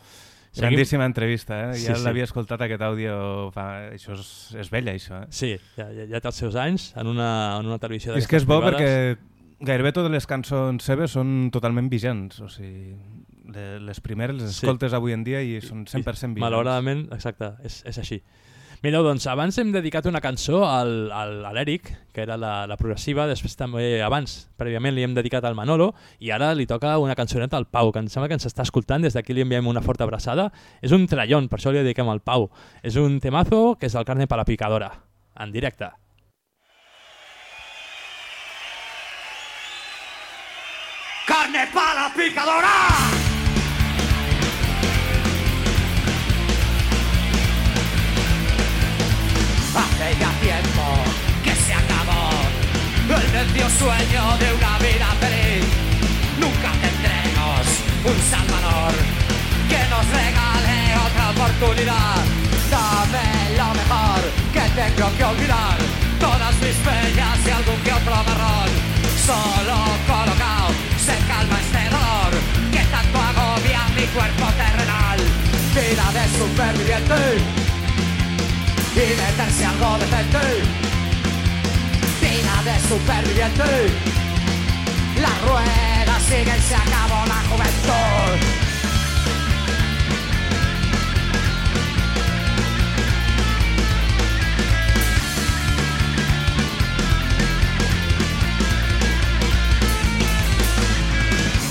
B: Seguim-
C: Grandíssima entrevista, eh?
B: Sí,
C: ja
B: sí.
C: l'havia escoltat aquest àudio fa... Això és, és vella, això. Eh?
B: Sí, ja, ja, ja té els seus anys en una, en una televisió
C: És que és bo
B: privades.
C: perquè gairebé totes les cançons seves són totalment vigents, o sigui, les primeres les
B: Sí.
C: escoltes avui en dia i són 100% vigents.
B: Malauradament, exacte, és, és així. Mireu, doncs, abans hem dedicat una cançó al, al, a l'Eric, que era la, la progressiva, després també, abans, prèviament li hem dedicat al Manolo, i ara li toca una cançoneta al Pau, que em sembla que ens està escoltant, des d'aquí li enviem una forta abraçada. És un trallón, per això li dediquem al Pau. És un temazo que és el carne para la picadora, en directe.
L: ¡Carne para la picadora!
H: Hace ya tiempo que se acabó el necio sueño de una vida feliz. Nunca tendremos un Salvador que nos regale otra oportunidad.
G: Dame lo mejor que tengo que olvidar. Todas mis peñas y algún que otro marrón. Solo colocado se calma este dolor que tanto agobia mi cuerpo terrenal. Vida de superviviente Imetarse algo de gente Pina de superviviente La rueda sigue se acabó la juventud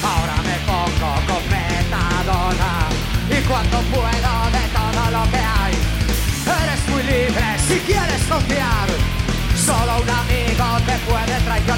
G: Ahora me pongo con metadona Y cuando pueda confiar. Solo un amigo te puede traicionar.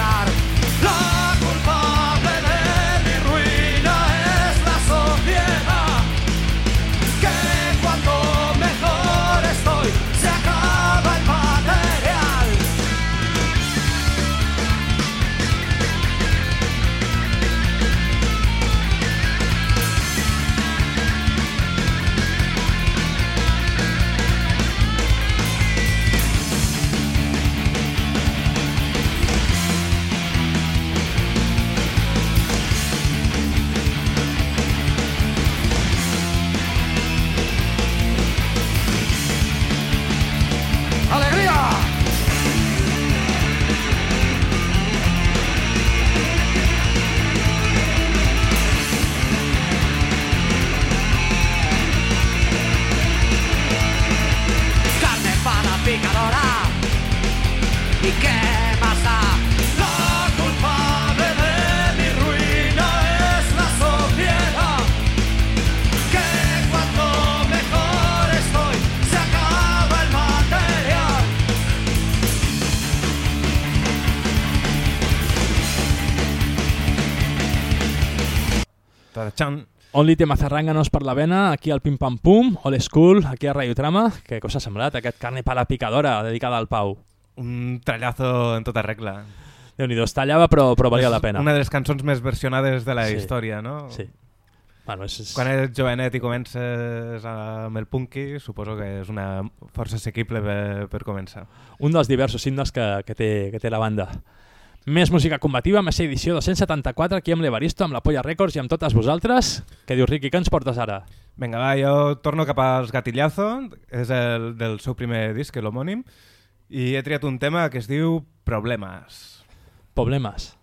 C: Tadachan.
B: Only té mazarránganos per la vena, aquí al Pim Pam Pum, Old School, aquí a Radio Trama. Què us ha semblat aquest carne para picadora dedicada al Pau?
C: Un trallazo en tota regla.
B: Déu-n'hi-do, es tallava però, però valia la pena.
C: Una de les cançons més versionades de la
B: Sí.
C: història, no?
B: Sí. Bueno, és, és...
C: Quan eres jovenet i comences amb el punky, suposo que és una força assequible per, per començar.
B: un dels diversos himnes que, que, té, que té la banda. Més música combativa, més edició 274 aquí amb l'Evaristo, amb la Polla Records i amb totes vosaltres. Què dius, Riqui, què ens portes ara?
C: Vinga, va, jo torno cap als Gatillazo, és el del seu primer disc, l'homònim, i he triat un tema que es diu Problemes.
B: Problemes.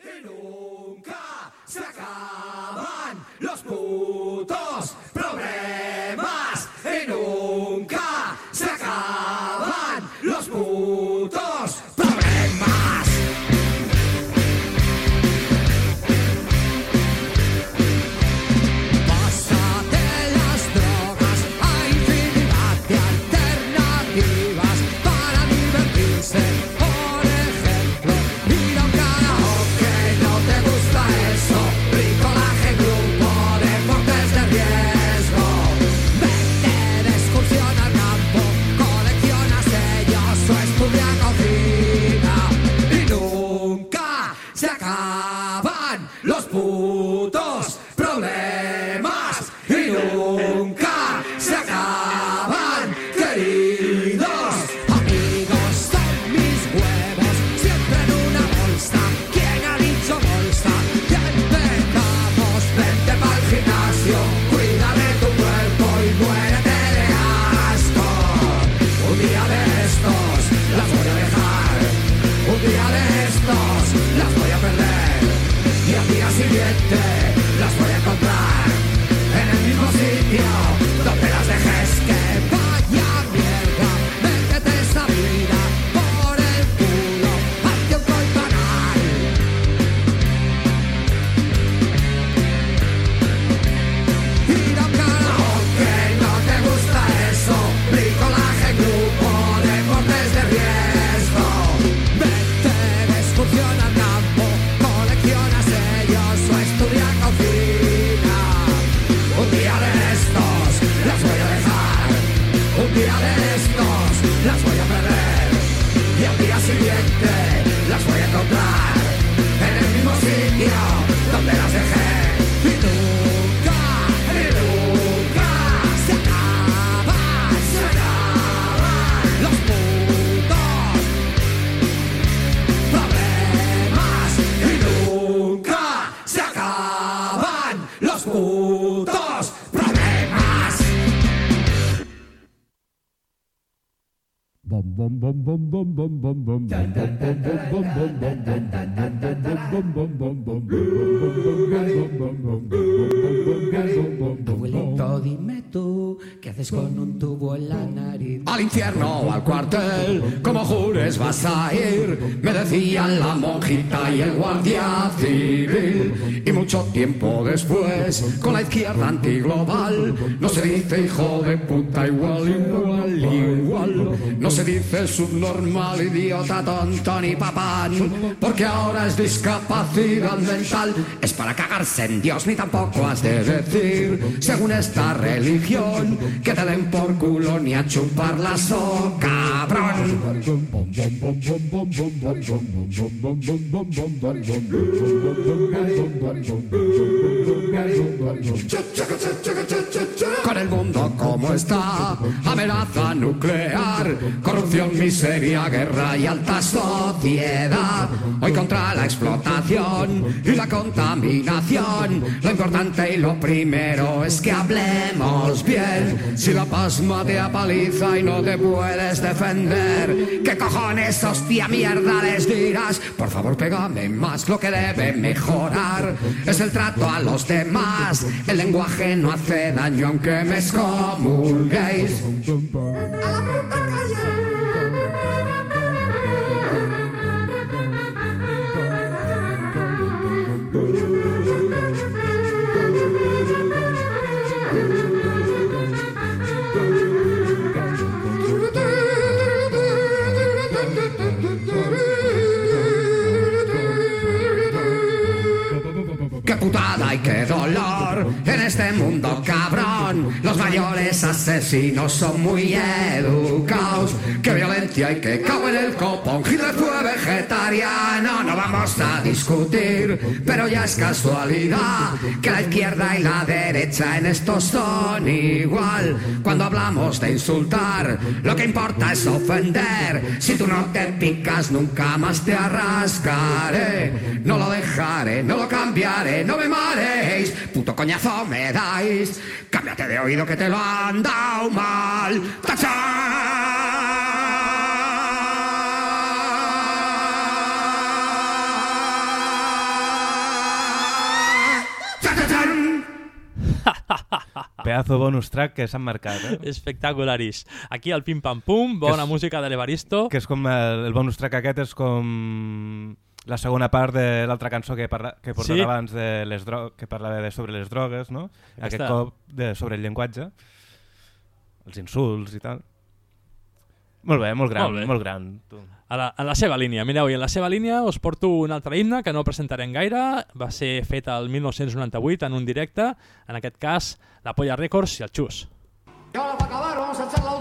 K: y nunca se acaban los putos problemas los infierno al cuartel, como jures vas a ir. Me decían la monjita y el guardia civil. Y mucho tiempo después, con la izquierda antiglobal, no se dice hijo de puta igual, igual. Se dice subnormal, idiota, tonto ni papán, porque ahora es discapacidad mental. Es para cagarse en Dios, ni tampoco has de decir, según esta religión, que te den por culo ni a chupar la so, cabrón. Con el mundo como está, amenaza nuclear, corrupción, miseria, guerra y alta sociedad. Hoy contra la explotación y la contaminación. Lo importante y lo primero es que hablemos bien. Si la pasma te apaliza y no te puedes defender, ¿qué cojones, hostia mierda les dirás? Por favor, pégame más. Lo que debe mejorar es el trato a los demás. El lenguaje no hace daño aunque me excomulguéis. Putada y qué dolor en este mundo cabrón. Los mayores asesinos son muy educados. Qué violencia y qué cago en el copón. Hitler fue vegetariano, no vamos a discutir. Pero ya es casualidad que la izquierda y la derecha en esto son igual. Cuando hablamos de insultar, lo que importa es ofender. Si tú no te picas, nunca más te arrascaré. No lo dejaré, no lo cambiaré, no me mareéis. Puto coñazo me dais. Cámbiate de oído que te lo han dado mal.
C: Pedazo bonus track que s'han marcat, eh?
B: Espectacularis. Aquí al Pim Pam Pum, bona
C: és-
B: música de l'Evaristo.
C: Que és com el, el bonus track aquest és com la segona part de l'altra cançó que, parla, que he portat
B: Sí.
C: abans de les dro que parlava de sobre les drogues, no? Aquest
B: Aquesta-
C: cop de, sobre el llenguatge, els insults i tal. Molt bé, molt gran,
B: Molt
C: molt,
B: bé.
C: gran. Tu.
B: A la, en la seva línia, mireu, i en la seva línia us porto un altre himne que no presentarem gaire, va ser fet el 1998 en un directe, en aquest cas la Polla Records i el Xus.
G: Y ahora para acabar vamos a echar la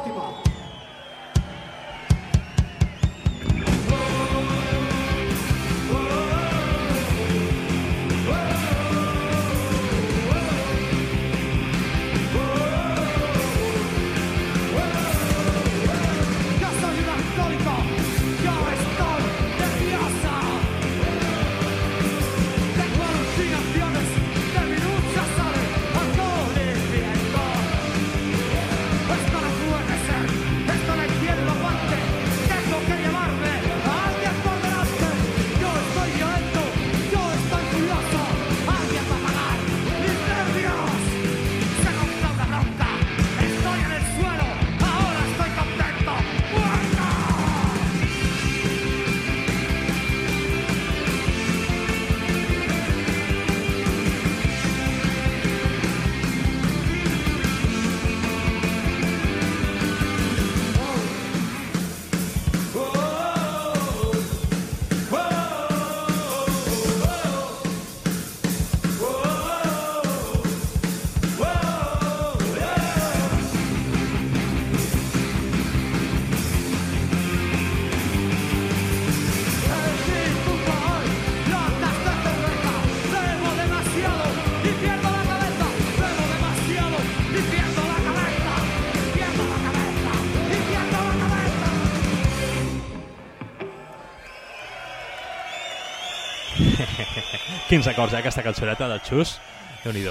B: Quins acords, eh, aquesta cançoneta del Xus. déu nhi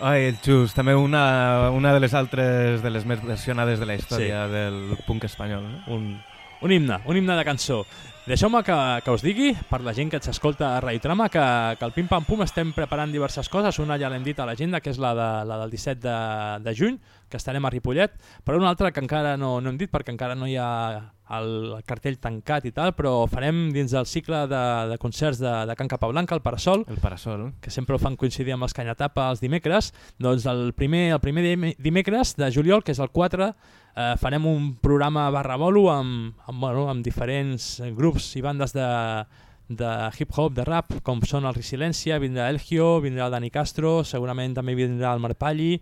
C: Ai, el Xus, també una, una de les altres de les més versionades de la història sí. del punk espanyol. Eh?
B: Un, Un himne, un himne de cançó. Deixeu-me que, que us digui, per la gent que ens escolta a Radio Trama, que, que al Pim Pam Pum estem preparant diverses coses. Una ja l'hem dit a l'agenda, que és la, de, la del 17 de, de juny, que estarem a Ripollet, però una altra que encara no, no hem dit perquè encara no hi ha el cartell tancat i tal, però farem dins del cicle de, de concerts de, de Can Capablanca, el Parasol,
C: El Parasol.
B: que sempre ho fan coincidir amb els Canyatapa els dimecres, doncs el primer, el primer dime- dimecres de juliol, que és el 4, eh, farem un programa barra bolo amb, amb, bueno, amb diferents grups i bandes de, de hip-hop, de rap, com són el Resilència, vindrà Elgio, vindrà el Dani Castro, segurament també vindrà el Marpalli,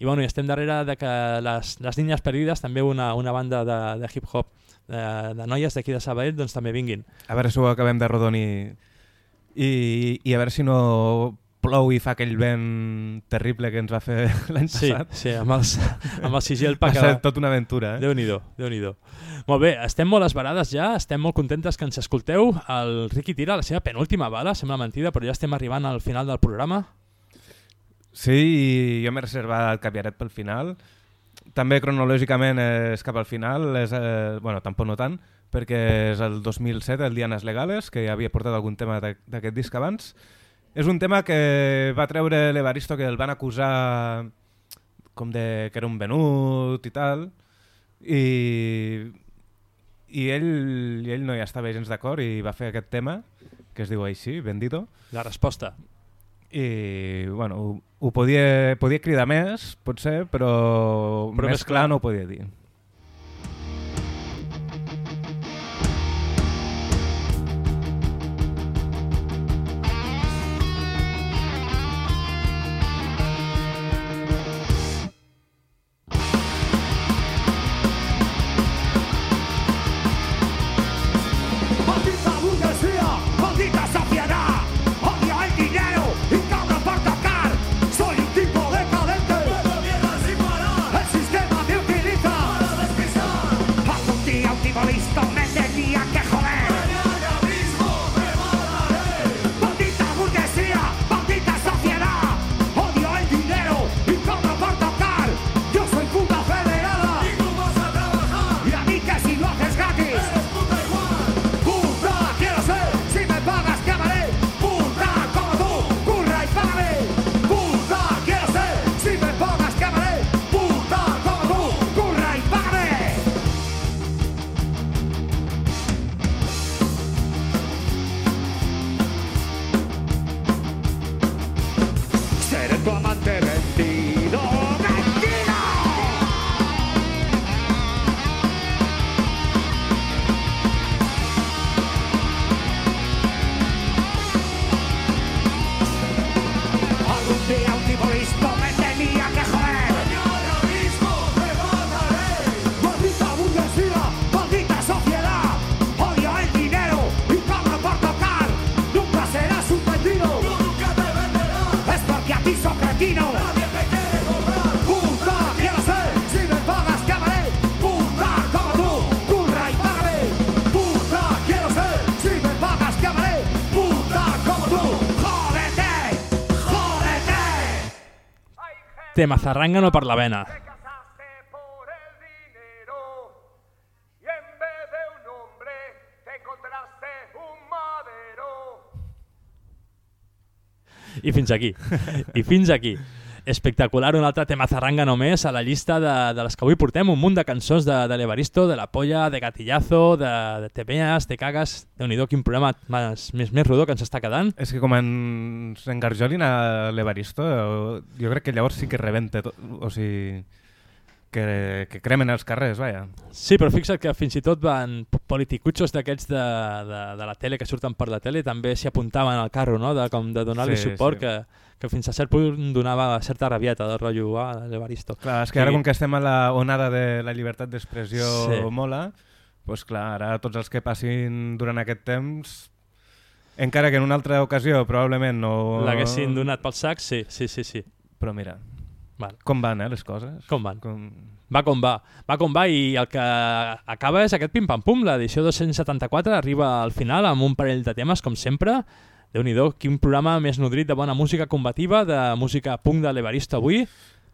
B: i, bueno, i estem darrere de que les, les Niñas Perdides, també una, una banda de, de hip-hop de, de noies d'aquí de Sabadell, doncs també vinguin.
C: A veure si ho acabem de rodonir i, i a veure si no plou i fa aquell vent terrible que ens va fer l'any
B: Sí,
C: passat.
B: sí, amb, els, amb el sigil
C: Va
B: que
C: ser tota una aventura, eh?
B: Déu-n'hi-do, déu nhi déu Molt bé, estem molt esbarades ja, estem molt contentes que ens escolteu. El Ricky tira la seva penúltima bala, sembla mentida, però ja estem arribant al final del programa.
C: Sí, i jo m'he reservat el caviaret pel final. També cronològicament és cap al final, és, eh, bueno, tampoc no tant, perquè és el 2007, el Dianas Legales, que ja havia portat algun tema d'aquest disc abans. És un tema que va treure l'Evaristo, que el van acusar com de que era un venut i tal, i, i ell, i ell no hi estava gens d'acord i va fer aquest tema, que es diu així, Vendido.
B: La resposta.
C: I, bueno, ho, ho podia, podia cridar més, potser, però,
B: Però
C: més,
B: més
C: clar
B: clar.
C: no ho podia dir.
B: Tema zarrangano per la vena. I fins aquí. I fins aquí. Espectacular, un altre tema zarranga només a la llista de, de les que avui portem, un munt de cançons de, de l'Evaristo, de La Polla, de Gatillazo, de, de Te meas, Te cagas... déu nhi quin programa més, més, més rodó que ens està quedant.
C: És que com ens engarjolin a l'Evaristo, jo crec que llavors sí que rebenta tot, o sigui, que, que cremen els carrers, vaja.
B: Sí, però fixa't que fins i tot van politicutxos d'aquests de, de, de la tele que surten per la tele també s'hi apuntaven al carro, no? de, com de donar-li
C: Sí,
B: suport,
C: sí.
B: que, que fins a cert punt donava certa rabieta del rotllo ah, l'Evaristo.
C: Clar, és que ara com que estem a la onada de la llibertat d'expressió
B: Sí.
C: mola, doncs clar, ara tots els que passin durant aquest temps, encara que en una altra ocasió probablement no...
B: L'haguessin donat pel sac, sí, sí, sí. sí.
C: Però mira,
B: Val.
C: com van, eh, les coses?
B: Com van?
C: Com...
B: Va com va, va com va i el que acaba és aquest pim-pam-pum, l'edició 274 arriba al final amb un parell de temes, com sempre. Déu nhi quin programa més nodrit de bona música combativa, de música punk de l'Evaristo avui.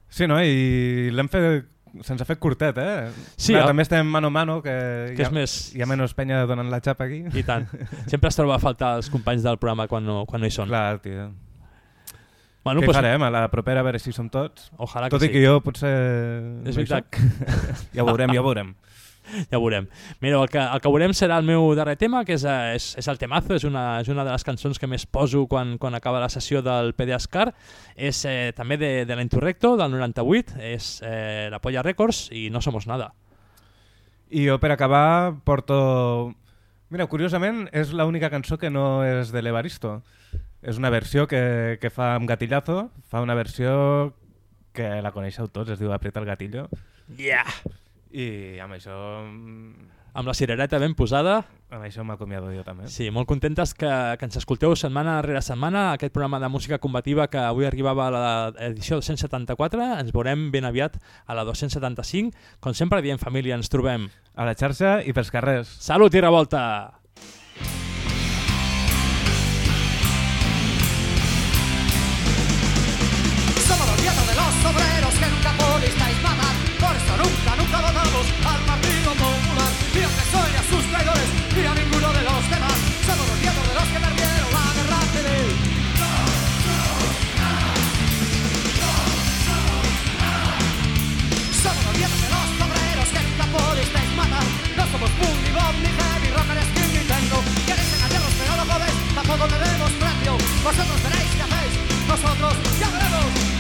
C: Sí, no? I l'hem fet se'ns ha fet curtet, eh?
B: Sí,
C: Clar, també estem mano a mano, que,
B: Que
C: hi,
B: és
C: ha,
B: més-
C: hi ha menys penya donant la xapa aquí.
B: I tant. Sempre es troba a faltar els companys del programa quan no, quan no hi són.
C: Clar, tio.
B: Bueno,
C: Què
B: pues-
C: farem? A la propera a veure si som tots.
B: Ojalà que
C: Tot i
B: sí.
C: que jo potser...
B: És veritat.
C: ja ho veurem, ja ho veurem.
B: Ja ho veurem. Mira, el que, el que veurem serà el meu darrer tema, que és, eh, és, és el temazo, és una, és una de les cançons que més poso quan, quan acaba la sessió del PDSCAR. És eh, també de, de l'Inturrecto, del 98, és eh, la Polla Records i No Somos Nada.
C: I jo per acabar porto... Mira, curiosament és l'única cançó que no és de l'Evaristo. És una versió que, que fa amb Gatillazo, fa una versió que la coneixeu tots, es diu Aprieta el gatillo.
B: Yeah!
C: I amb això... mm,
B: Amb la cirereta ben posada.
C: Amb això m'acomiado jo també.
B: Sí, molt contentes que, que ens escolteu setmana rere setmana aquest programa de música combativa que avui arribava a l'edició 274. Ens veurem ben aviat a la 275. Com sempre diem família, ens trobem
C: a la xarxa i pels carrers.
B: Salut i revolta!
H: Vosotros veréis qué hacéis, nosotros ya veremos.